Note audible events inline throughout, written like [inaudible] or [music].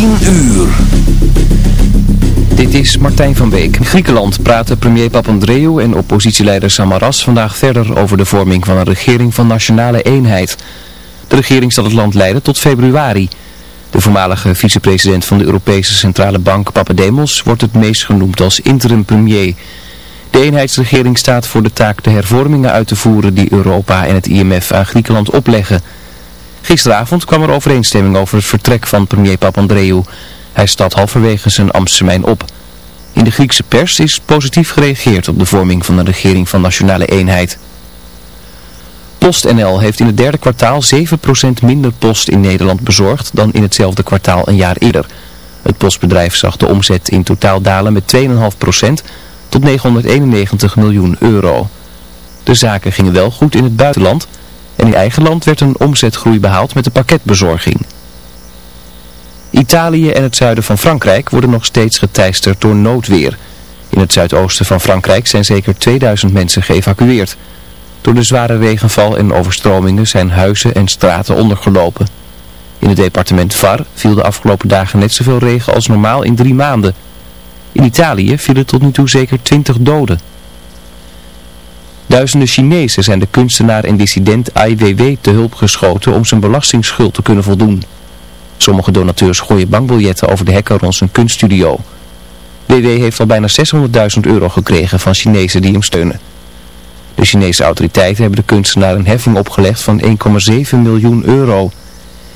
10 uur. Dit is Martijn van Beek. In Griekenland praten premier Papandreou en oppositieleider Samaras vandaag verder over de vorming van een regering van nationale eenheid. De regering zal het land leiden tot februari. De voormalige vicepresident van de Europese Centrale Bank Papademos wordt het meest genoemd als interim premier. De eenheidsregering staat voor de taak de hervormingen uit te voeren die Europa en het IMF aan Griekenland opleggen. Gisteravond kwam er overeenstemming over het vertrek van premier Papandreou. Hij stapt halverwege zijn ambtstermijn op. In de Griekse pers is positief gereageerd op de vorming van een regering van nationale eenheid. PostNL heeft in het derde kwartaal 7% minder post in Nederland bezorgd dan in hetzelfde kwartaal een jaar eerder. Het postbedrijf zag de omzet in totaal dalen met 2,5% tot 991 miljoen euro. De zaken gingen wel goed in het buitenland en in eigen land werd een omzetgroei behaald met de pakketbezorging. Italië en het zuiden van Frankrijk worden nog steeds geteisterd door noodweer. In het zuidoosten van Frankrijk zijn zeker 2000 mensen geëvacueerd. Door de zware regenval en overstromingen zijn huizen en straten ondergelopen. In het departement Var viel de afgelopen dagen net zoveel regen als normaal in drie maanden. In Italië vielen tot nu toe zeker 20 doden. Duizenden Chinezen zijn de kunstenaar en dissident Ai Weiwei te hulp geschoten om zijn belastingsschuld te kunnen voldoen. Sommige donateurs gooien bankbiljetten over de hekken rond zijn kunststudio. Weiwei heeft al bijna 600.000 euro gekregen van Chinezen die hem steunen. De Chinese autoriteiten hebben de kunstenaar een heffing opgelegd van 1,7 miljoen euro.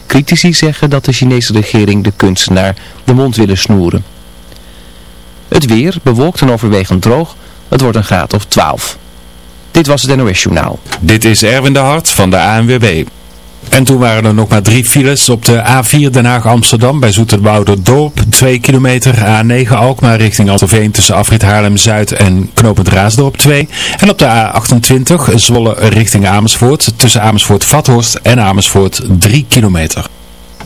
Critici zeggen dat de Chinese regering de kunstenaar de mond willen snoeren. Het weer bewolkt en overwegend droog. Het wordt een graad of 12. Dit was het NOS Journaal. Dit is Erwin de Hart van de ANWB. En toen waren er nog maar drie files op de A4 Den Haag-Amsterdam bij Dorp 2 kilometer. A9 Alkmaar richting Altoveen tussen Afrit Haarlem-Zuid en Knopend Raasdorp 2. En op de A28 Zwolle richting Amersfoort tussen Amersfoort-Vathorst en Amersfoort 3 kilometer.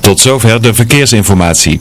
Tot zover de verkeersinformatie.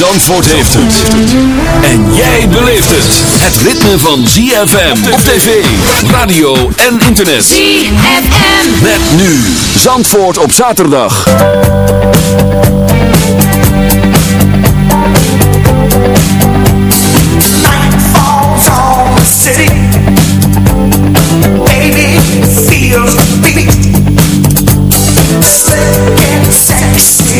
Zandvoort heeft het. En jij beleeft het. Het ritme van ZFM op tv, radio en internet. ZFM. Met nu Zandvoort op zaterdag. Night falls on the city. Baby feels the beat. Slick and sexy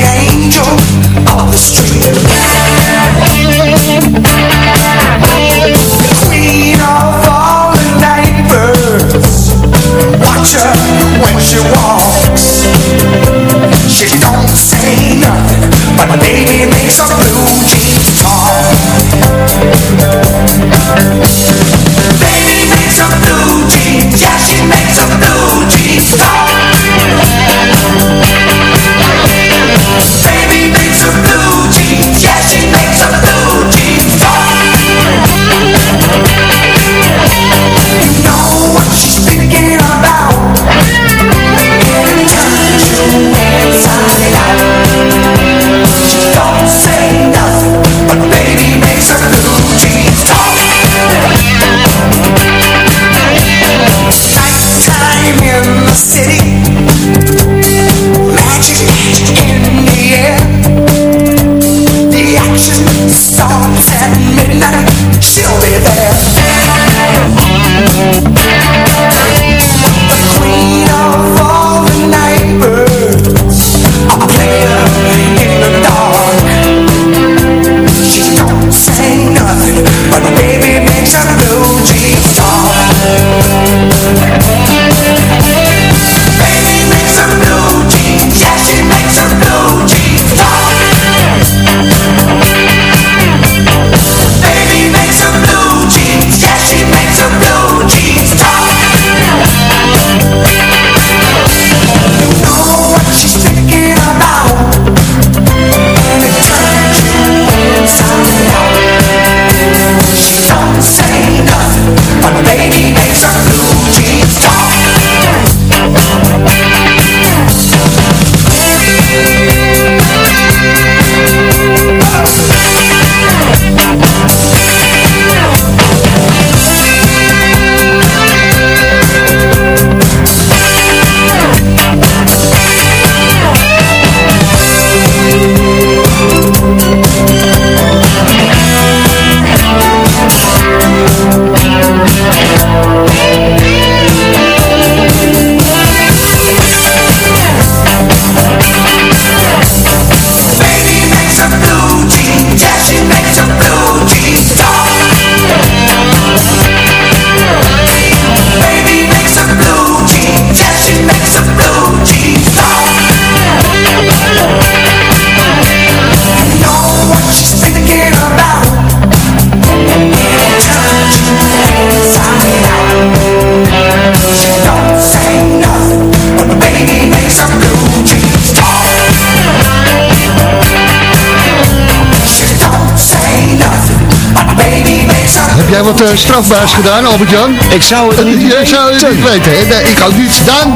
strafbaars gedaan, Albert-Jan? Ik zou het niet Jij zou het niet weten, hè? Nee, ik ook niet. Dan?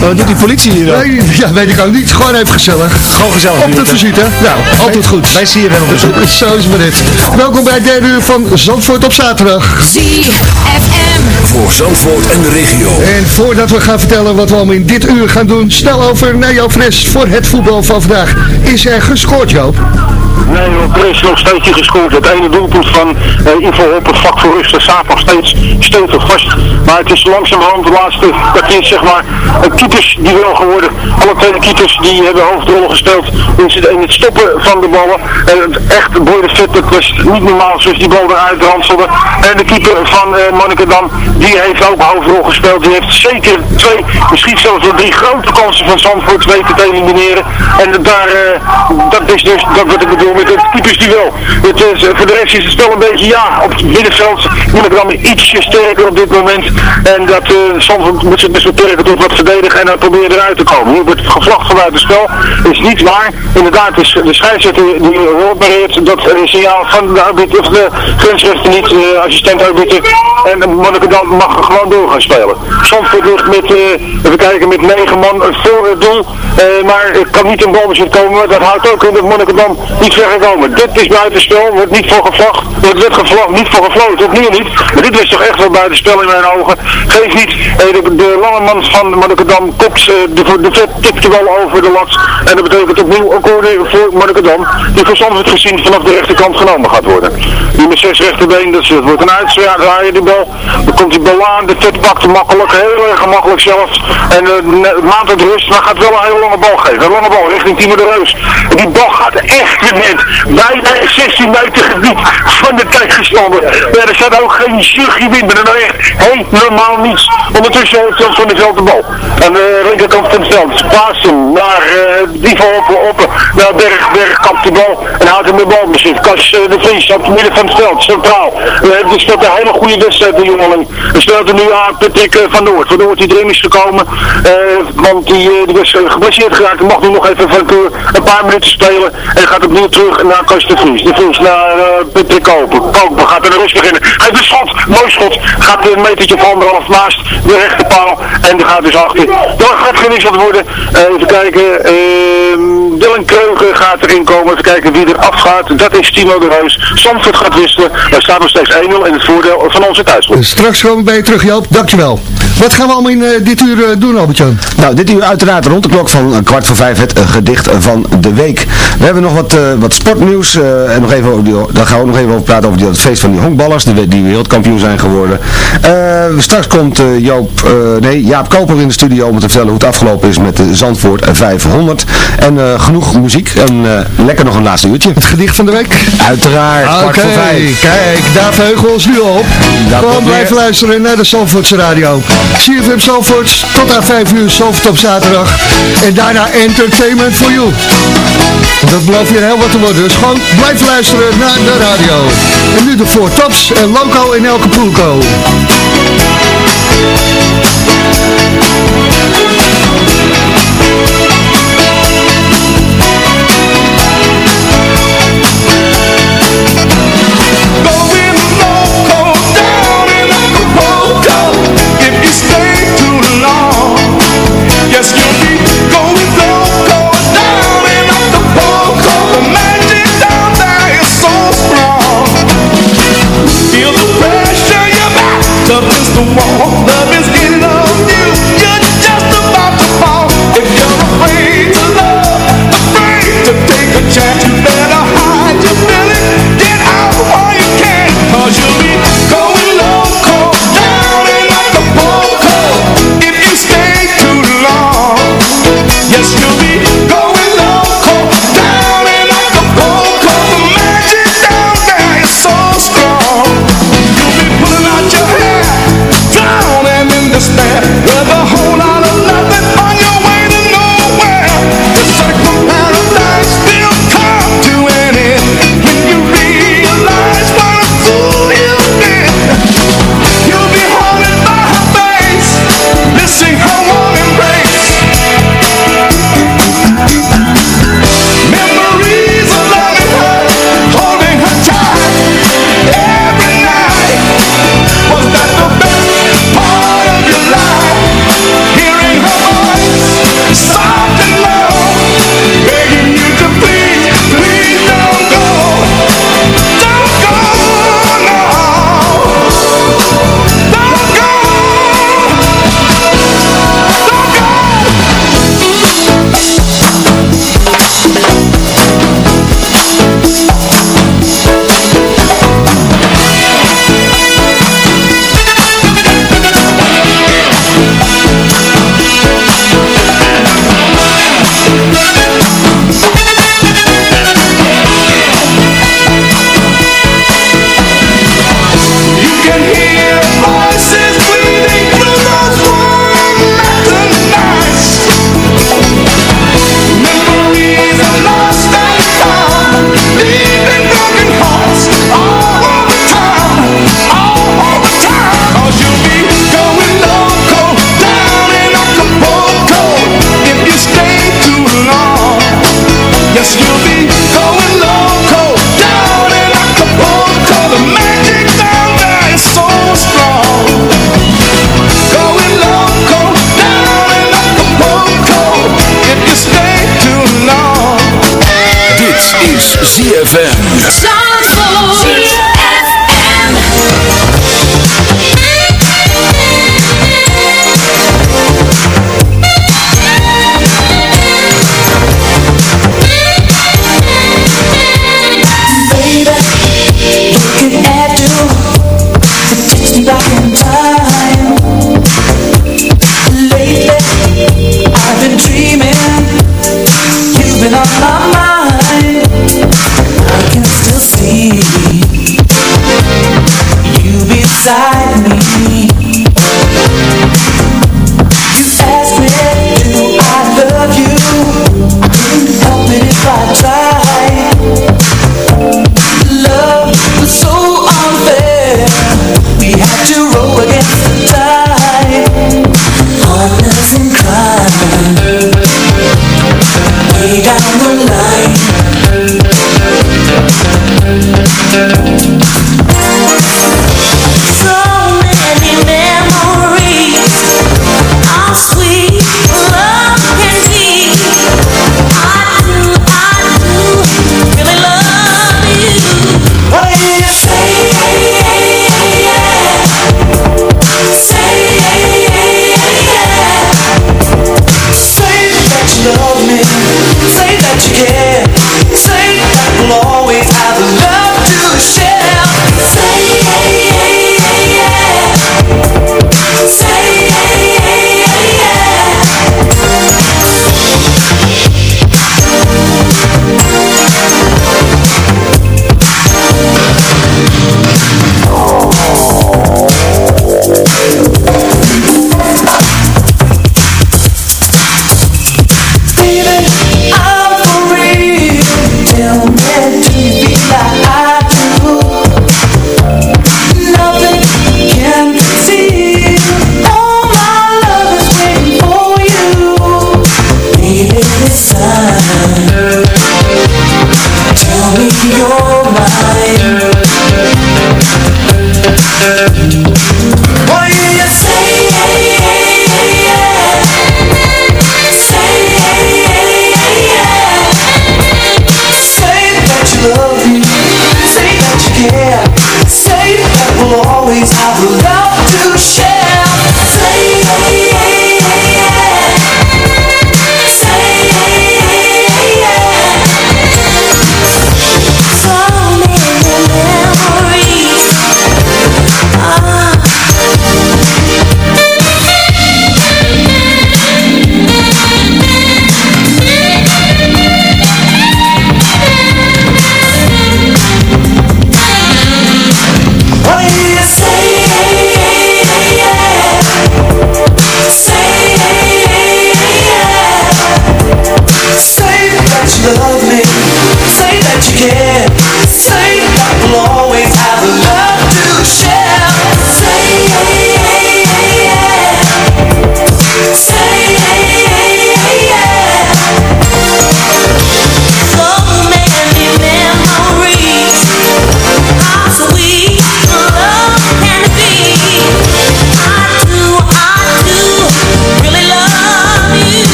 Wat doet die politie hier dan? Nee, ja, weet ik ook niet. Gewoon even gezellig. Gewoon gezellig. Op de visite. Nou, altijd goed. Wij zien je wel op bezoek. [laughs] Zo is het dit. Welkom bij het derde uur van Zandvoort op zaterdag. ZFM. Voor Zandvoort en de regio. En voordat we gaan vertellen wat we allemaal in dit uur gaan doen, snel over naar jouw fris voor het voetbal van vandaag. Is er gescoord, Joop? Nee, er is nog steeds gescoord. Het ene doelpunt van uh, Ivo op het vak voor rust staat nog steeds stevig vast. Maar het is langzamerhand de laatste kwartier, zeg maar, een keepers die wel geworden. Alle twee keepers die hebben hoofdrollen gespeeld in het stoppen van de ballen. En het echt Boy de dat was niet normaal zoals die bal eruit ranselde. En de keeper van uh, Monnikendam, die heeft ook hoofdrol gespeeld. Die heeft zeker twee, misschien zelfs wel drie grote kansen van Zandvoort weten te elimineren. En daar, uh, dat is dus dat wat ik bedoel met het typisch duel. Het is, voor de rest is het spel een beetje, ja, op het middenveld moet ik dan ietsje sterker op dit moment. En dat uh, Zandvoort moet zich best beperken tot wat verdedigen en dan proberen eruit te komen. Hier wordt gevlacht vanuit het spel. is niet waar. Inderdaad, is de scheidsrechter die opereert dat uh, signaal van de arbiter, of de grensrechter niet, de assistent arbiter. En Monnikendam mag gewoon door gaan spelen. Zandvoort ligt met, even kijken, met negen man voor het doel. maar kan niet een balbezit komen. Dat houdt ook in dat Monnikendam niet gekomen. Dit is buitenspel, wordt niet voor gevlacht. Het werd niet voor gefloten, opnieuw niet. Maar dit was toch echt wel buitenspel in mijn ogen. Geef niet, de, de lange man van Monnikendam kopt de, de vet tikt de bal over de lat. En dat betekent opnieuw een corner voor Monnikendam. Die Zandvoort gezien vanaf de rechterkant genomen gaat worden. Die met zes rechterbeen, dus het wordt een uitdraaien die bal. Dan komt die bal aan, de vet pakt makkelijk, heel erg gemakkelijk zelfs. En uh, maand het rust, maar gaat wel een hele lange bal geven. Een lange bal richting Timo de Reus. En die bal gaat echt bijna 16 meter gebied van de tegenstander. Ja, er staat ook geen zuchtje wind, maar dan echt helemaal niets. Ondertussen heeft van der Veld de bal. Aan de linkerkant van het veld. Paast hem naar uh, die van op, naar Berg, Berg kapt de bal en houdt hem de bal misschien. Kas uh, de Vries op het midden van het veld, centraal. Uh, die speelt een hele goede wedstrijd, de jongeling. Hij speelt er nu aan Patrick uh, van Noord. Van Noord die erin is gekomen, want die, die was geblesseerd geraakt. Mag nu nog even van een paar minuten spelen en gaat opnieuw terug naar Kas de Vries. De Vries naar uh, Patrick Koper. Koper gaat er rust beginnen. Hij heeft een schot, mooi schot. Gaat een metertje van anderhalf naast de rechterpaal en die gaat dus achter. Dan gaat gewisseld worden. Uh, even kijken, uh, Dylan Kreuger gaat erin komen. Even kijken wie er afgaat. Dat is Timo de Reus. Zandvoort gaat wisselen. Er staat nog steeds 1-0 in het voordeel van onze thuisgroep. Straks komen we bij je terug Joop, dankjewel. Wat gaan we allemaal in uh, dit uur uh, doen Albert-Jan? Nou, dit uur uiteraard rond de klok van kwart voor vijf het uh, gedicht van de week. We hebben nog wat, wat sportnieuws. en nog even over die, daar gaan we nog even over praten over die, het feest van die honkballers. Die, die wereldkampioen zijn geworden. straks komt Joop, nee, Jaap Koper in de studio om te vertellen hoe het afgelopen is met de Zandvoort 500. En genoeg muziek. En lekker nog een laatste uurtje. Het gedicht van de week? Uiteraard, kwart okay. Kijk, daar verheugen we ons nu op. Gewoon blijven luisteren naar de Zandvoortse radio. CFM Zandvoort, tot aan 5 uur Zandvoort op zaterdag. En daarna Entertainment for You. Dat belooft weer heel wat te worden. Dus gewoon blijf luisteren naar de radio. En nu de Four Tops en Loco in Elke Pulco.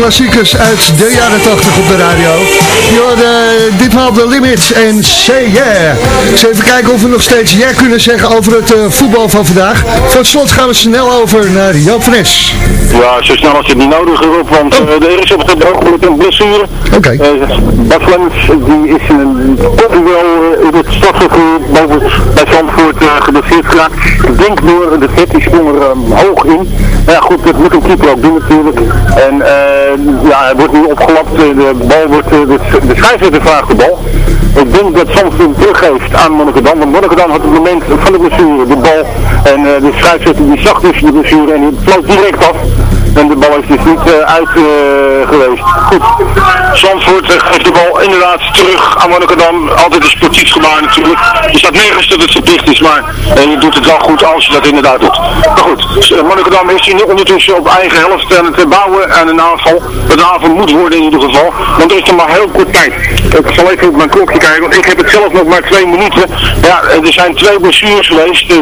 Die disco-klassiekers uit de jaren 80 op de radio. Je hoorde ditmaal de Limits en Say Yeah. Eens even kijken of we nog steeds yeah kunnen zeggen over het eh, voetbal van vandaag. Van slot gaan we snel over naar Joop Fres. Ja, zo snel als het niet nodig is, Rob, want Oh. eh, er is op het met een blessure. Oké. Eh, Bart Lemmens, die is in een wel in het stadsverkeer boven bij Zandvoort eh, geblesseerd geraakt. Ik denk door de vet, die sprong er ehm, hoog in. Ja goed, dat moet een keeper ook doen natuurlijk. En eh, ja, hij wordt nu opgelapt, eh, de bal wordt, eh, de, de scheidsrechter vraagt de bal. Ik denk dat hem teruggeeft aan Monnikendam, want Monnikendam had het moment van de blessure de bal. En eh, de scheidsrechter die zag dus de blessure en die floot direct af. En de bal is dus niet eh, uit eh, geweest. Goed. Zandvoort eh, geeft de bal inderdaad terug aan Monnikendam. Altijd een sportief gebaar natuurlijk. Er staat nergens dat het verplicht is, maar eh, je doet het wel goed als je dat inderdaad doet. Maar goed, Monnikendam is hier ondertussen op eigen helft aan het eh, bouwen aan een aanval. Een aanval moet worden in ieder geval. Want er is nog maar heel kort tijd. Ik zal even op mijn klokje kijken, want ik heb het zelf nog maar twee minuten. Ja, eh, er zijn twee blessures geweest, eh,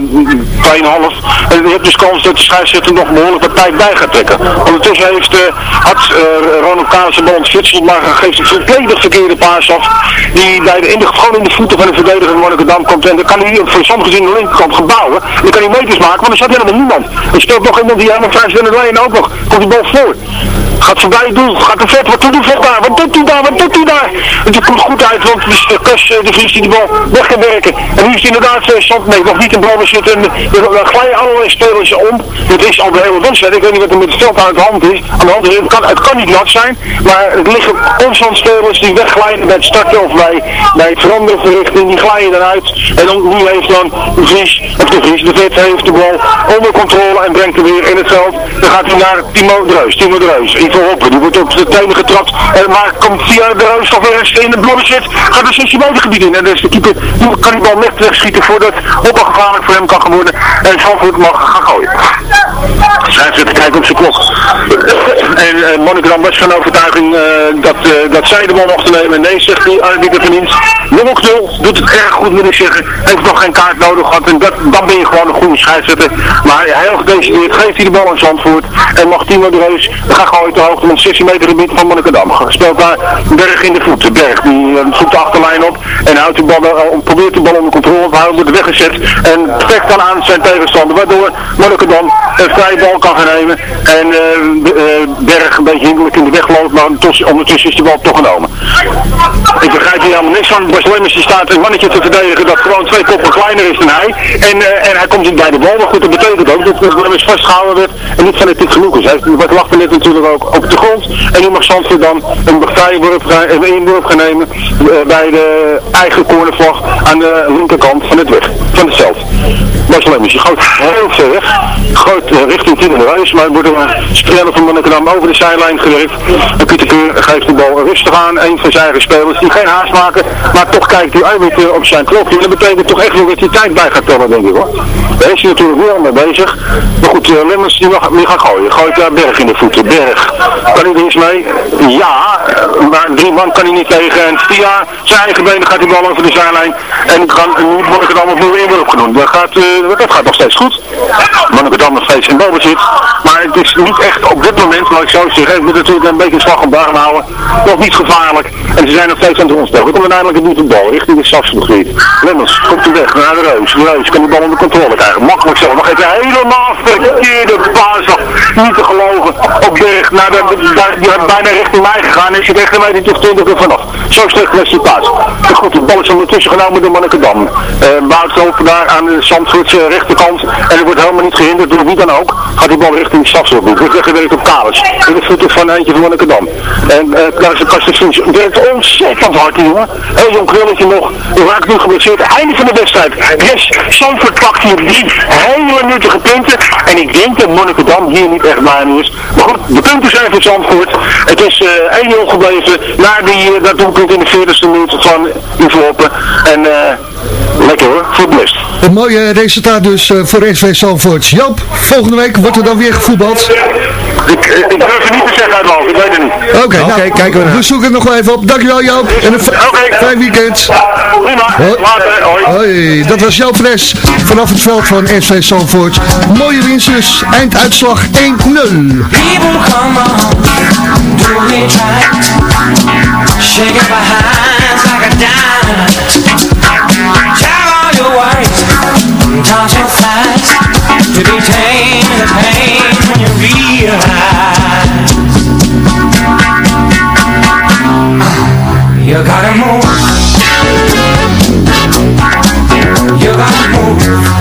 2,5. En je hebt dus kans dat de scheidsrechter nog behoorlijk wat tijd bij gaat trekken. Ondertussen heeft, uh, had uh, Ronald bal ontfutseld, maar geeft een volledig verkeerde paas af. Die bij de, in de, gewoon in de voeten van de verdediger van Monnikendam komt. En dan kan hij voor sommige gezien de linkerkant gaan bouwen. Dan kan hij meters maken, want er staat helemaal niemand. Er speelt nog iemand die helemaal vrij in lijn ook nog. Komt die bal voor. Gaat voorbij het doel. Gaat er vet. Wat doet hij daar? Wat doet hij daar? Wat doet hij daar? Het komt goed uit, want de Kus, de Vries die de bal weg werken. En nu is hij inderdaad uh, stand, nee, nog niet in balbezit. En er glijden allerlei spelers om. Het is al de hele wedstrijd. Ik weet niet wat er met het veld aan de hand is. Aan de hand is. Het kan, het kan niet nat zijn, maar het liggen constant spelers die wegglijden bij het starten of bij, bij het veranderen van richting. Die glijden eruit. En dan, nu heeft dan de Vries, of de Vries, de Vet heeft de bal onder controle en brengt hem weer in het veld. Dan gaat hij naar Timo Dreus. Timo Dreus, Die wordt op de tenen getrapt. En maar komt via de weer in de blonde zit. Gaat de 16 meter gebied in. En dus de keeper kan die bal net wegschieten voordat al gevaarlijk voor hem kan worden. En Zandvoort mag gaan gooien. Zij zit kijken op zijn klok. En uh, Monnikerdam was van overtuiging uh, dat, dat zij de bal mochten nemen. Nee, zegt die arbiter van dienst. 0 doet het erg goed moet ik zeggen. Heeft nog geen kaart nodig gehad. En dat, dan ben je gewoon een goede scheidsrechter. Maar heel gedecideerd geeft hij de bal aan Zandvoort. En mag Timo de Reus gaan gooien te hoogte met 16 meter gebied van Monnikerdam. Speelt daar Berg in de voet. De Berg die zoekt de achterlijn op. En houdt de bal, probeert de bal onder controle te houden. Wordt weggezet. En trekt dan aan zijn tegenstander. Waardoor Monnikerdam een vrije bal kan gaan nemen. En Berg een beetje hinderlijk in de weg loopt. Maar ondertussen is de bal toch genomen. Ik begrijp hier helemaal niks van. Die staat een mannetje te verdedigen dat gewoon twee koppen kleiner is dan hij. En, en hij komt niet bij de bal. Maar goed, dat betekent ook dat Lemmers vastgehouden werd en niet fanatiek genoeg is. Hij wat net natuurlijk ook op de grond. En nu mag Zandvoort dan een partijworp een gaan nemen uh, bij de eigen cornervlag aan de linkerkant van het weg, van het veld. Lemmers, je gooit heel ver weg. Gooit uh, richting de Reis, maar wordt een speler van Monnikendam over de zijlijn gewerkt. En Pieter Keur geeft de bal rustig aan. Een van zijn eigen spelers die geen haast maken, maar toch kijkt hij uit op zijn klokje. En dat betekent toch echt wel dat hij tijd bij gaat tellen, denk ik hoor. Daar is hij natuurlijk wel mee bezig. Maar goed, Lemmers die mag, die gaat gooien. Gooit daar Berg in de voeten. Berg, kan hij er iets mee? Ja, maar drie man kan hij niet tegen. En via zijn eigen benen gaat die bal over de zijlijn. En kan, nu het allemaal opnieuw inworp genoemd. Dat gaat, uh, dat gaat nog steeds goed. Monnikendam nog steeds in balbezit. Maar het is niet echt op dit moment, laat ik zo zeggen, ik moet natuurlijk een beetje slag om barm houden. Nog niet gevaarlijk. En ze zijn nog steeds aan het rondspelen. We komen uiteindelijk een nieuwe bal richting het stadsgebied. Lemmers komt hij weg naar de Reus. De Reus kan de bal onder controle krijgen. Makkelijk zo. Nog even helemaal verkeerde paas. Niet te geloven. Op Berg naar daar, die bijna richting mij gegaan. En je weg ermee die toch 20 er vanaf. Zo slecht was die paas. Goed, de bal is ondertussen genomen door Monnikendam. Uh, Wout daar aan de Zandvoortse rechterkant. En er wordt helemaal niet gehinderd door wie dan ook. Gaat die bal richting stadsgebied. Wordt weggewerkt op Kalis. In de voeten van eentje van Monnikendam. En uh, daar is de Kastensins. Werkt ontzettend hard jongen. Heel jong krulletje nog. Raakt nu geblesseerd. Einde van de wedstrijd. Yes, Zandvoort pakt hier drie hele nuttige punten. En ik denk dat Monnikendam hier niet echt mee is. Maar goed, de punten zijn voor Zandvoort. Het is uh, 1-0 gebleven na die, uh, dat doelpunt in de 40ste minuut van Ivoorpen. En uh, lekker hoor, voetbest. Een mooie resultaat dus voor SV Zandvoort. Joop, volgende week wordt er dan weer gevoetbald. Ik, ik durf het niet te zeggen uit mijn hoofd, ik weet het niet. Oké, okay, okay, nou, kijken we naar. We zoeken het nog wel even op. Dankjewel Joop. En een okay. fijn weekend. Prima, later, hoi. hoi. Dat was Joop Fres vanaf het veld van SV Zandvoort. Mooie winst dus, einduitslag 1-0. People To the pain when you realize You gotta move. You gotta move.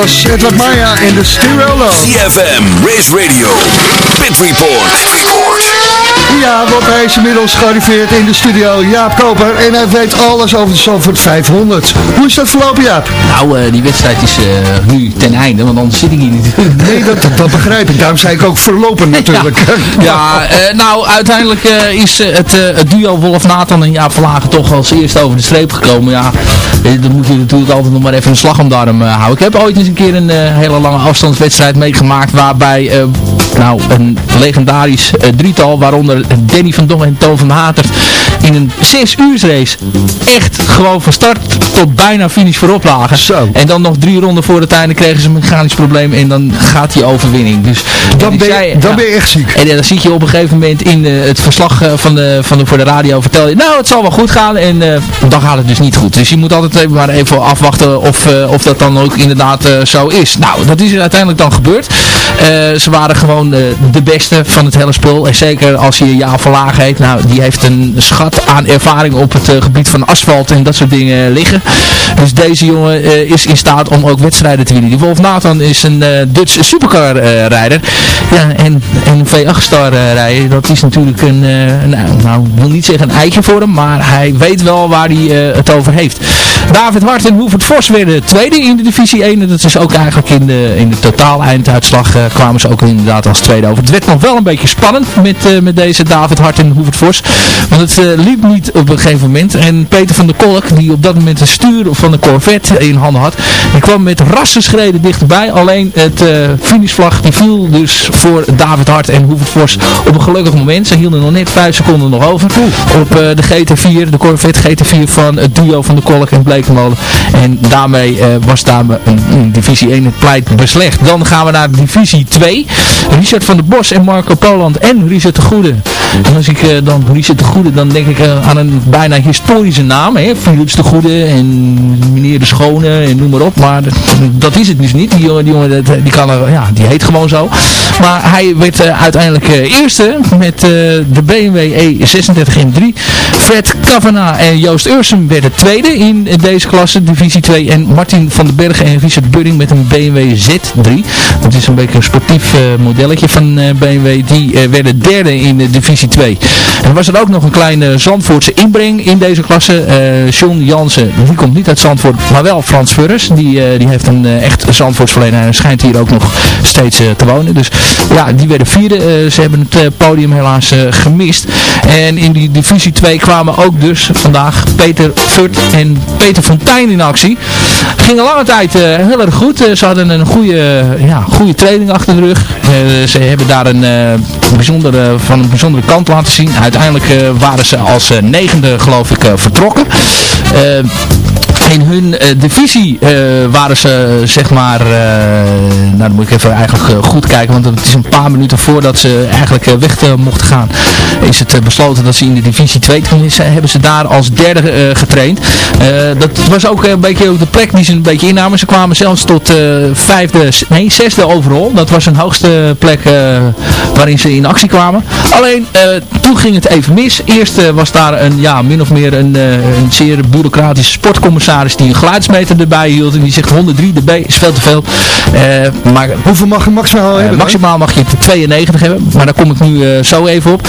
Was Edward Maya en de Stirolo. CFM, Race Radio, Pit Report. Ja, want hij is inmiddels gearriveerd in de studio, Jaap Koper. En hij weet alles over de Zandvoort 500. Hoe is dat verlopen, Jaap? Nou, eh, die wedstrijd is eh, nu ten einde, want anders zit ik hier niet. [laughs] Nee, dat, dat begrijp ik. Daarom zei ik ook verlopen natuurlijk. [laughs] Ja, eh, nou, uiteindelijk is het, het duo Wolf-Nathan en Jaap Verlagen toch als eerste over de streep gekomen. Ja, dan moet je natuurlijk altijd nog maar even een slag om de arm houden. Ik heb ooit eens een keer een hele lange afstandswedstrijd meegemaakt waarbij nou, een legendarisch drietal, waaronder Danny van Dongen en Toon van Hatert in een 6 uur race echt gewoon van start tot bijna finish voorop lagen. Zo. En dan nog drie ronden voor het einde kregen ze een mechanisch probleem en dan gaat die overwinning. Dus dan, ben, je, dan ben je echt ziek. En dan zie je op een gegeven moment in uh, het verslag uh, van de, van de, voor de radio vertel je, nou het zal wel goed gaan en uh, dan gaat het dus niet goed. Dus je moet altijd even maar even afwachten of, of dat dan ook inderdaad zo is. Nou, dat is uiteindelijk dan gebeurd. ze waren gewoon de beste van het hele spul. En zeker als je Jaap Verlaag heet, nou die heeft een schat aan ervaring op het gebied van asfalt en dat soort dingen liggen. Dus deze jongen is in staat om ook wedstrijden te winnen. Die Wolf Nathan is een Dutch supercar rijder. Ja, en, en een V8-star rijden, dat is natuurlijk een, nou, nou, ik wil niet zeggen een eitje voor hem, maar hij weet wel waar hij het over heeft. David Hart en Hoevert Vos werden tweede in de divisie 1. En dat is ook eigenlijk in de, in de totaal einduitslag kwamen ze ook inderdaad als tweede over. Het werd nog wel een beetje spannend met, met deze David Hart en Hoevert Vos. Want het liep niet op een gegeven moment. En Peter van der Kolk, die op dat moment het stuur van de Corvette in handen had. Die kwam met rassenschreden dichterbij. Alleen het finishvlag die viel dus voor David Hart en Hoevert Vos op een gelukkig moment. Ze hielden nog net 5 seconden nog over. Op de GT4, de Corvette GT4 van het duo van de Kolk en Blekenmolen. En daarmee uh, was daar een, divisie 1 het pleit beslecht. Dan gaan we naar divisie 2. Richard van der Bos en Marco Poland en Richard de Goede. En als ik uh, dan Richard de Goede, dan denk uh, aan een bijna historische naam. Hè? Philips de Goede en meneer de Schone en noem maar op. Maar dat is het dus niet. Die jongen, die, jongen, die, kan ja, die heet gewoon zo. Maar hij werd uiteindelijk eerste met de BMW E36 M3. Fred Kavanaugh en Joost Ursum werden tweede in deze klasse, divisie 2. En Martin van den Bergen en Richard Budding met een BMW Z3. Dat is een beetje een sportief modelletje van BMW. Die werden derde in de divisie 2. En was er ook nog een kleine Zandvoortse inbreng in deze klasse. John Jansen, die komt niet uit Zandvoort, maar wel Frans Furres. Die, die heeft een echt Zandvoorts verleden en schijnt hier ook nog steeds te wonen. Dus ja, die werden vierde. ze hebben het podium helaas gemist. En in die divisie 2 kwamen ook dus vandaag Peter Furt en Peter Fontijn in actie. Ging een lange tijd heel erg goed. Ze hadden een goede, ja, goede training achter de rug. Ze hebben daar een, bijzondere, van een bijzondere kant laten zien. Uiteindelijk waren ze als negende geloof ik vertrokken in hun uh, divisie uh, waren ze zeg maar, nou dan moet ik even eigenlijk goed kijken, want het is een paar minuten voordat ze eigenlijk weg mochten gaan, is het besloten dat ze in de divisie 2, tenminste hebben ze daar als derde getraind. dat was ook een beetje ook de plek die ze een beetje innamen. Ze kwamen zelfs tot vijfde, nee zesde overal. Dat was een hoogste plek waarin ze in actie kwamen. Alleen toen ging het even mis. Eerst was daar een, ja, min of meer een, een zeer bureaucratische sportcommissaris die een geluidsmeter erbij hield. En die zegt 103 dB is veel te veel. Uh, maar, Hoeveel mag je maximaal uh, hebben? Maximaal mag je 92 hebben. Maar daar kom ik nu uh, zo even op.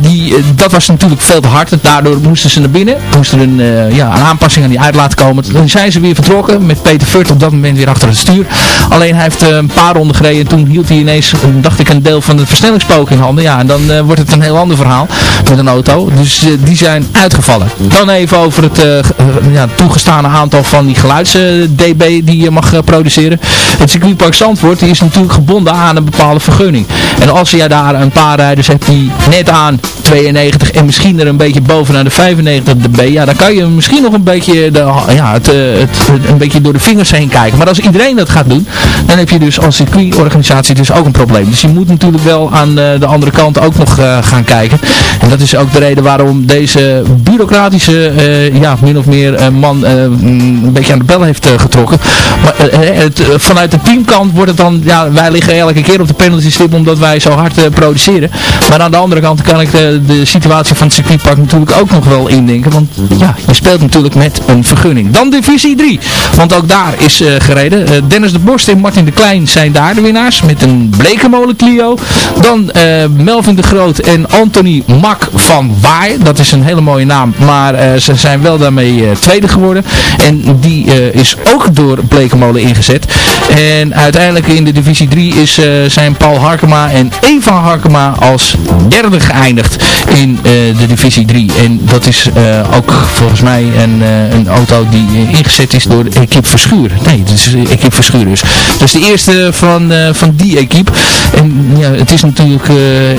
die, dat was natuurlijk veel te hard. Daardoor moesten ze naar binnen. Moesten er een, ja, een aanpassing aan die uitlaat komen. Toen zijn ze weer vertrokken. Met Peter Furt op dat moment weer achter het stuur. Alleen hij heeft een paar ronden gereden. En toen hield hij ineens, dacht ik, een deel van het versnellingspook in handen. Ja, en dan wordt het een heel ander verhaal met een auto. Dus die zijn uitgevallen. Dan even over het ja, toegestane aantal van die geluids-dB die je mag eh, produceren. Het circuitpark Zandvoort is natuurlijk gebonden aan een bepaalde vergunning. En als je daar een paar rijders hebt die net aan 92 en misschien er een beetje bovenaan de 95 dB, ja, dan kan je misschien nog een beetje, de, ja, het, eh, het, een beetje door de vingers heen kijken. Maar als iedereen dat gaat doen, dan heb je dus als circuitorganisatie dus ook een probleem. Dus je moet natuurlijk wel aan eh, de andere kant ook nog gaan kijken. En dat is ook de reden waarom deze bureaucratische, ja, min of meer man dan een beetje aan de bel heeft getrokken. Maar het, vanuit de teamkant wordt het dan, ja, wij liggen elke keer op de penalty stip omdat wij zo hard produceren. Maar aan de andere kant kan ik de, de situatie van het circuitpark natuurlijk ook nog wel indenken. Want ja, je speelt natuurlijk met een vergunning. Dan divisie 3. Want ook daar is gereden. Dennis de Borst en Martin de Klein zijn daar de winnaars. Met een blekenmolen Clio. Dan Melvin de Groot en Anthony Mak van Waai. Dat is een hele mooie naam. Maar ze zijn wel daarmee tweede geworden. En die uh, is ook door Blekenmolen ingezet. En uiteindelijk in de divisie 3 is, zijn Paul Harkema en Eva Harkema als derde geëindigd in de divisie 3. En dat is ook volgens mij een, een auto die ingezet is door de equipe Verschuur. Nee, het is equipe Verschuur dus. Dus de eerste van, van die equipe. En ja, het is natuurlijk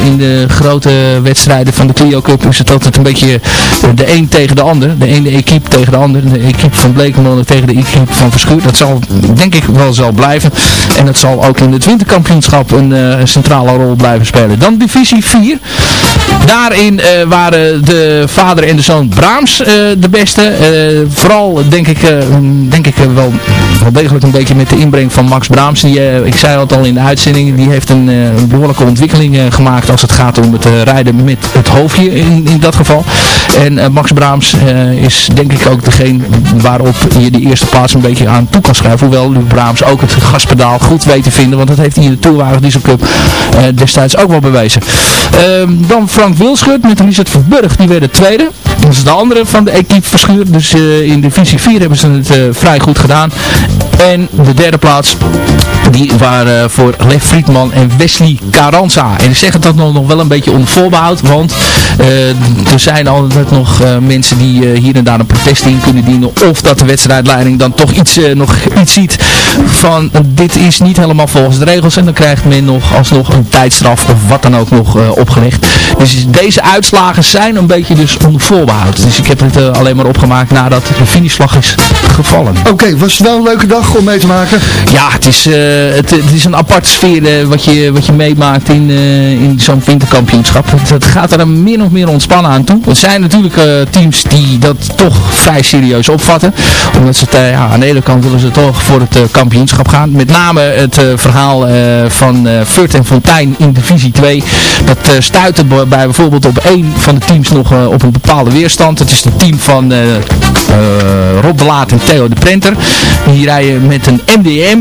in de grote wedstrijden van de Clio Cup is het altijd een beetje de een tegen de ander. De ene equipe tegen de ander. De equipe van Blekenmolen tegen de equipe van Verschuur. Dat zal denk ik wel zo blijven. En dat zal ook in het winterkampioenschap een uh, centrale rol blijven spelen. Dan divisie 4. Daarin uh, waren de vader en de zoon Braams uh, de beste. vooral denk ik, denk ik wel, wel degelijk een beetje met de inbreng van Max Braams. Die, ik zei het al in de uitzending, die heeft een, een behoorlijke ontwikkeling gemaakt als het gaat om het rijden met het hoofdje in, in dat geval. En Max Braams is denk ik ook degene waarop je die eerste plaats een beetje aan toe kan schrijven. Hoewel Luc Braams ook het gaspedaal goed weet te vinden. Want dat heeft hij in de Tourwagen Diesel Cup uh, destijds ook wel bewezen. Ehm, dan Frank Wilschut met Richard Verburg. Die werden tweede. Dat is de andere van de equipe verschuurd. Dus in divisie 4 hebben ze het vrij goed gedaan. En de derde plaats die waren voor Lef Friedman en Wesley Carranza. En ik zeg het dat nog, wel een beetje onder voorbehoud. Want er zijn altijd nog mensen die hier en daar een protest in kunnen dienen. Of dat de wedstrijdleiding dan toch iets, uh, nog iets ziet van dit is niet helemaal volgens de regels. En dan krijgt men nog alsnog een tijdstraf of wat dan ook nog opgelegd. Dus deze uitslagen zijn een beetje dus onder voorbehoud. Dus ik heb het alleen maar opgemaakt nadat de finishvlag is gevallen. Oké, was het wel een leuke dag om mee te maken? Ja, het is, het, het, is een aparte sfeer wat, je, wat je meemaakt in, in zo'n winterkampioenschap. Het, gaat er meer of meer ontspannen aan toe. Er zijn natuurlijk teams die dat toch vrij serieus opvatten. Omdat ze uh, ja, aan de ene kant willen ze toch voor het uh, kampioenschap gaan. Met name het verhaal van Furt en Fontijn in divisie 2. Dat stuitte bij bijvoorbeeld op één van de teams nog op een bepaalde weerstand. Dat is het team van Rob de Laat en Theo de Prenter. Die rijden met een MDM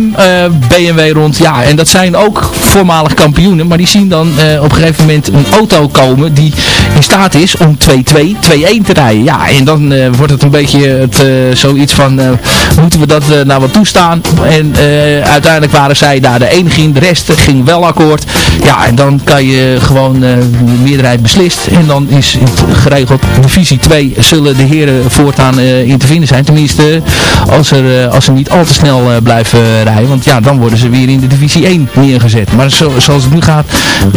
BMW rond. Ja, en dat zijn ook voormalig kampioenen. Maar die zien dan op een gegeven moment een auto komen die in staat is om 2-2, 2-1 te rijden. Ja, en dan wordt het een beetje uh, zoiets van, uh, moeten we dat nou wat toestaan? En uiteindelijk waren zij daar de enige in, de rest ging wel akkoord. Ja, en dan kan je gewoon de meerderheid beslist. En dan is het geregeld, divisie 2 zullen de heren voortaan in te vinden zijn. Tenminste, als er, als ze niet al te snel blijven rijden. Want ja, dan worden ze weer in de divisie 1 neergezet. Maar zo, zoals het nu gaat,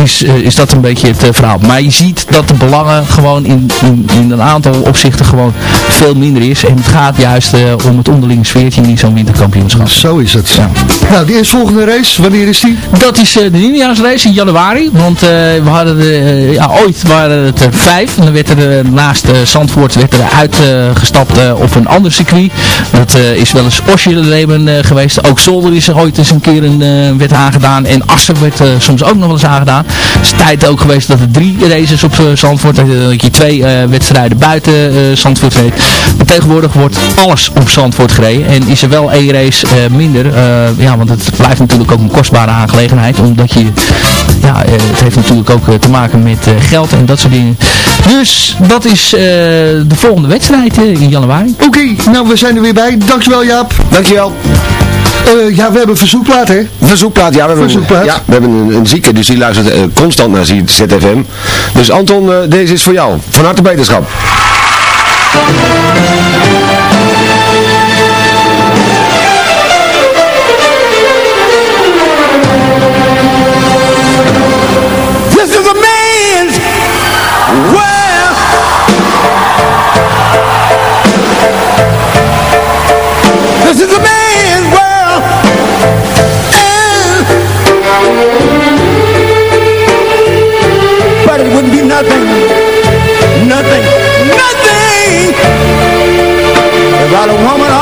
is, is dat een beetje het verhaal. Maar je ziet dat de belangen gewoon in, in, een aantal opzichten gewoon veel minder is. Het gaat juist uh, om het onderling sfeertje in zo'n winterkampioenschap. Zo is het. Ja. Nou, die eerstvolgende race, wanneer is die? Dat is uh, de nieuwjaarsrace in januari. Want uh, we hadden de, ja, ooit waren het er vijf. En dan werd er naast Zandvoort werd er uitgestapt op een ander circuit. Dat is wel eens Osje geweest. Ook Zolder is er ooit eens een keer een, werd aangedaan. En Assen werd soms ook nog wel eens aangedaan. Het is tijd ook geweest dat er drie races op Zandvoort. Dat je twee wedstrijden buiten Zandvoort reed. Maar tegenwoordig wordt alles op Zandvoort gereden. En is er wel één race uh, minder. Uh, ja, want het blijft natuurlijk ook een kostbare aangelegenheid. Omdat je, ja, het heeft natuurlijk ook te maken met geld en dat soort dingen. Dus dat is de volgende wedstrijd in januari. Oké, okay, nou we zijn er weer bij. Dankjewel Jaap. Dankjewel. Uh, ja, we hebben verzoekplaat, hè? Verzoekplaat, ja. We hebben, verzoekplaat. Ja, we hebben een, een zieke, dus die luistert uh, constant naar ZFM. Dus Anton, uh, deze is voor jou. Van harte beterschap. This is a man's world. This is a man's Got a woman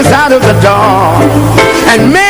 us out of the dark. And make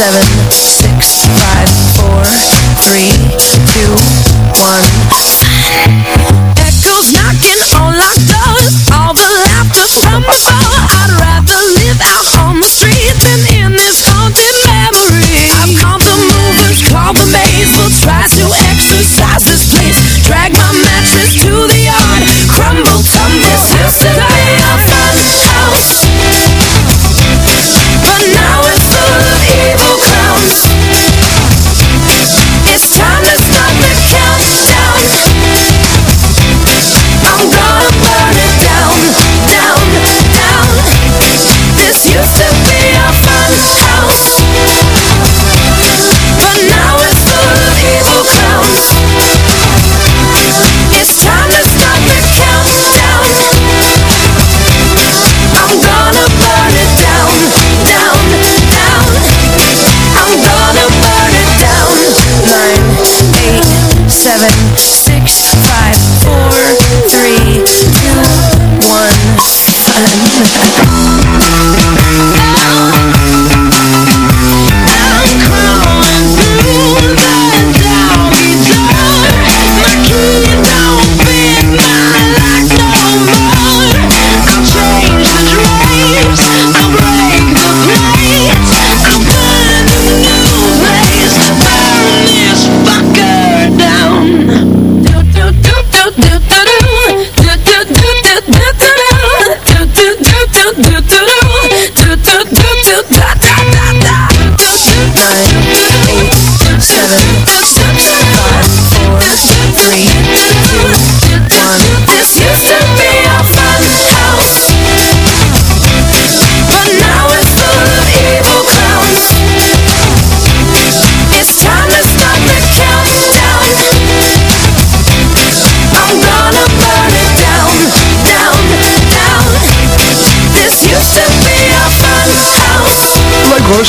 seven, six, five, four, three.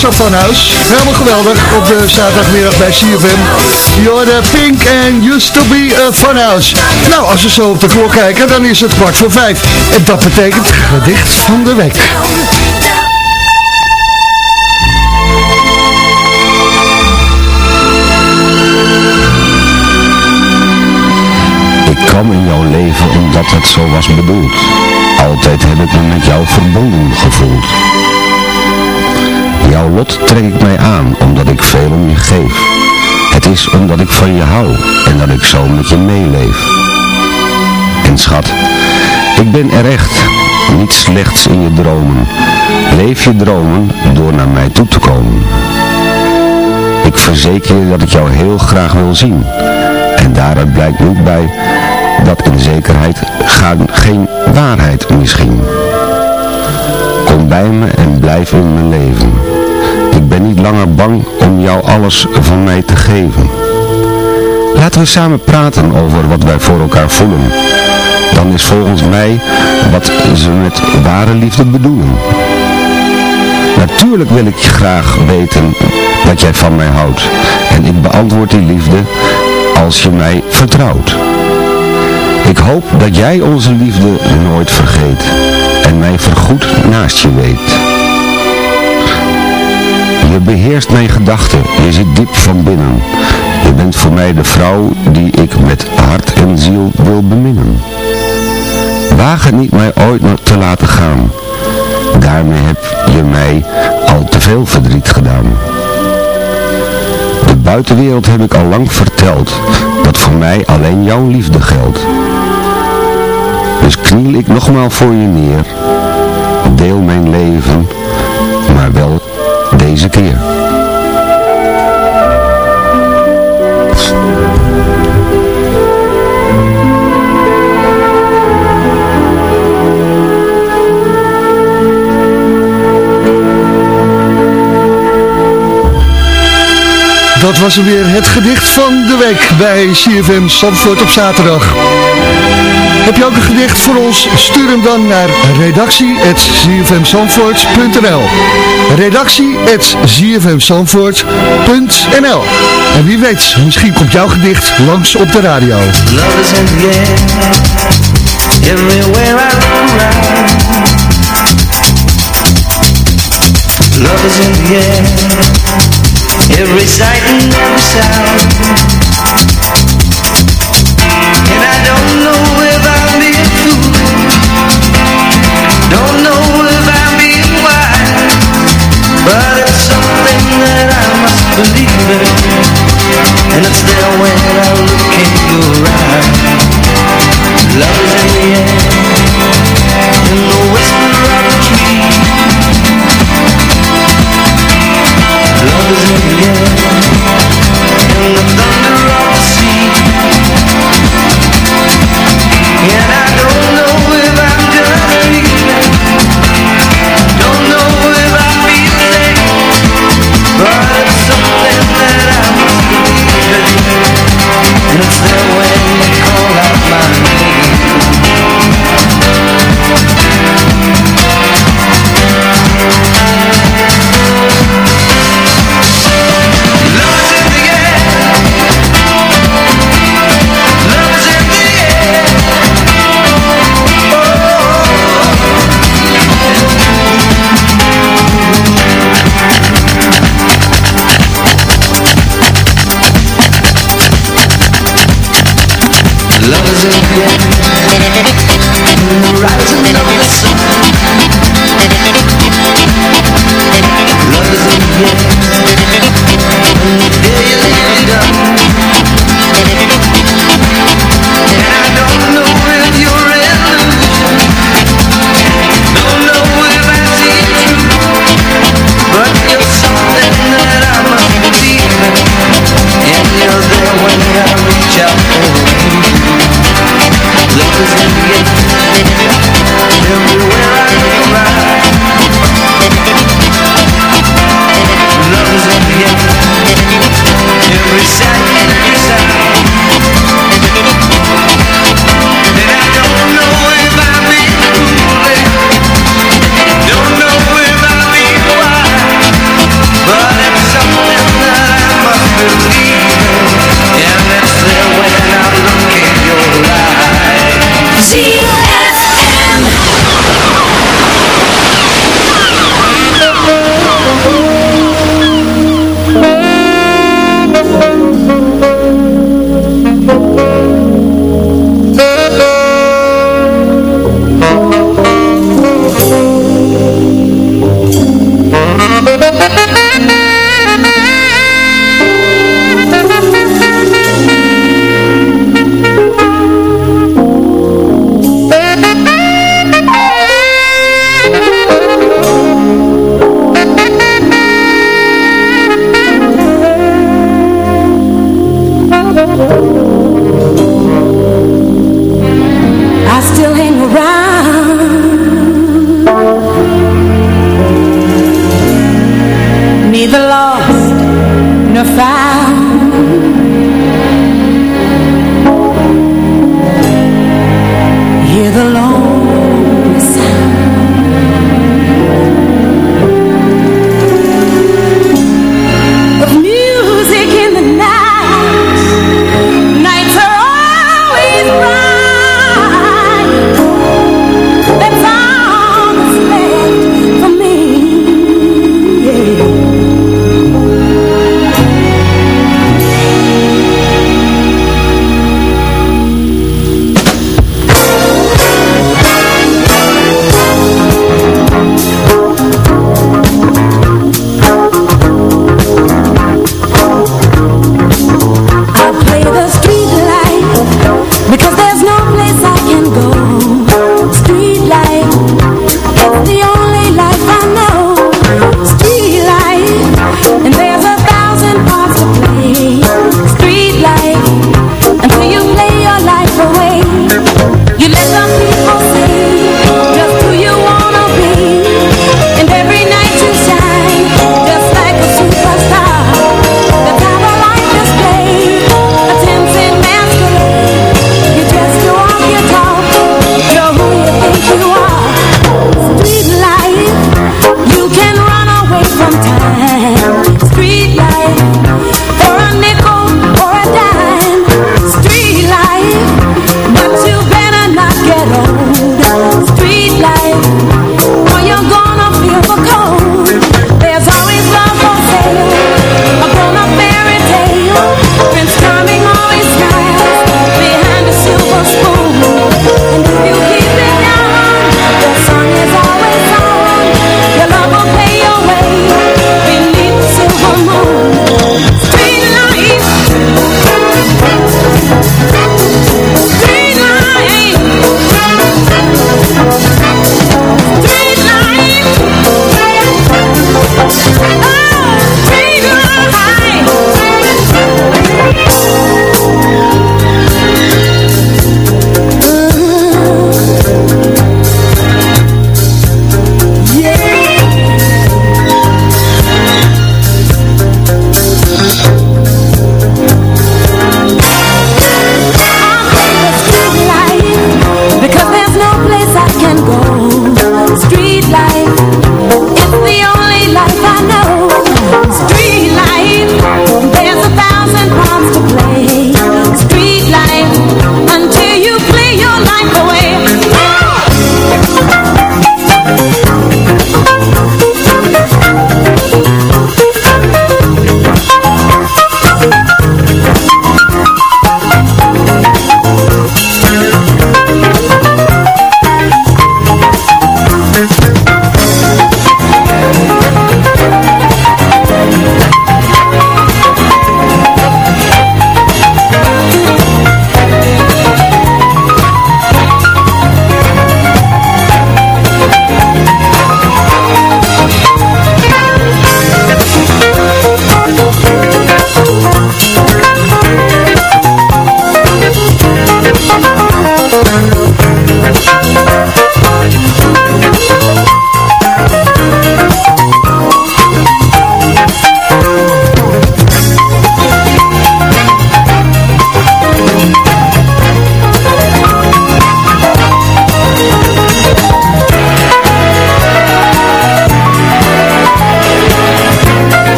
Hoor, zo'n funhouse. Helemaal geweldig op de zaterdagmiddag bij CFM. You're Pink and used to be a funhouse. Nou, als we zo op de klok kijken, dan is het kwart voor vijf. En dat betekent gedicht van de week. Ik kwam in jouw leven omdat het zo was bedoeld. Altijd heb ik me met jou verbonden gevoeld. Jouw lot trek ik mij aan, omdat ik veel om je geef. Het is omdat ik van je hou en dat ik zo met je meeleef. En schat, ik ben er echt, niet slechts in je dromen. Leef je dromen door naar mij toe te komen. Ik verzeker je dat ik jou heel graag wil zien. En daaruit blijkt niet bij dat in zekerheid geen waarheid misschien. Kom bij me en blijf in mijn leven. Ben niet langer bang om jou alles van mij te geven. Laten we samen praten over wat wij voor elkaar voelen. Dan is volgens mij wat ze met ware liefde bedoelen. Natuurlijk wil ik graag weten dat jij van mij houdt. En ik beantwoord die liefde als je mij vertrouwt. Ik hoop dat jij onze liefde nooit vergeet en mij vergoed naast je weet. Je beheerst mijn gedachten, je zit diep van binnen. Je bent voor mij de vrouw die ik met hart en ziel wil beminnen. Waag het niet mij ooit nog te laten gaan. Daarmee heb je mij al te veel verdriet gedaan. De buitenwereld heb ik al lang verteld, dat voor mij alleen jouw liefde geldt. Dus kniel ik nogmaal voor je neer, deel mijn leven, maar wel deze keer. Dat was er weer het gedicht van de week bij CFM Zandvoort op zaterdag. Heb je ook een gedicht voor ons? Stuur hem dan naar redactie.cfmzandvoort.nl redactie.cfmzandvoort.nl En wie weet, misschien komt jouw gedicht langs op de radio. Love is in the air Everywhere I around Love is in the air Every sight and every sound And I don't know believe in And it's there when I look in your eyes. Love is in the air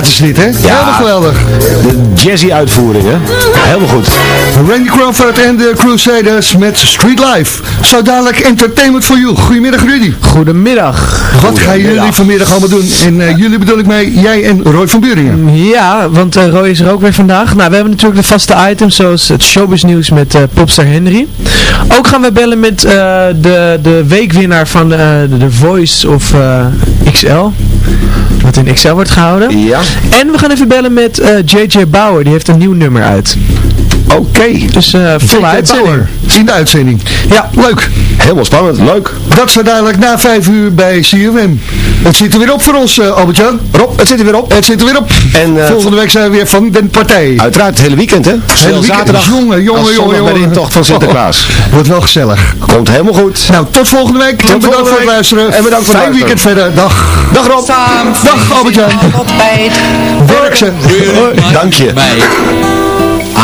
plaat is dit, hè? Helemaal geweldig. De jazzy uitvoering, hè? Helemaal goed. Randy Crawford en de Crusaders met Street Life. Zo dadelijk Entertainment for You. Goedemiddag Rudy. Goedemiddag. Wat gaan jullie vanmiddag allemaal doen? En eh, jullie bedoel ik mee, jij en Roy van Buringen. Ja, want eh, Roy is er ook weer vandaag. Nou, we hebben natuurlijk de vaste items zoals het showbiz nieuws met eh, Popstar Henry. Ook gaan we bellen met eh, de, de weekwinnaar van eh, de The Voice of eh, XL. Wat in XL wordt gehouden. Ja. En we gaan even bellen met eh, JJ Bauer. Die heeft een nieuw nummer uit. Oké. Dus eh volle uitzending. In de uitzending. Ja. Leuk. Helemaal spannend, leuk. Dat zo dadelijk na vijf uur bij CFM. Het zit er weer op voor ons, eh, Albert-Jan. Rob, het zit er weer op. Het zit er weer op. En eh, Volgende week zijn we weer van de partij. uiteraard het hele weekend, hè? Hele Zowel weekend. zaterdag Jongen, jongen, jongen, bij de jongen. intocht van Sinterklaas. [laughs] Wordt wel gezellig. Komt helemaal goed. Nou, tot volgende week. en bedankt volgende voor het week. luisteren. En bedankt voor het Fijn weekend verder. Dag. Dag Rob. Dag Albert-Jan. Werk ze. Dank je.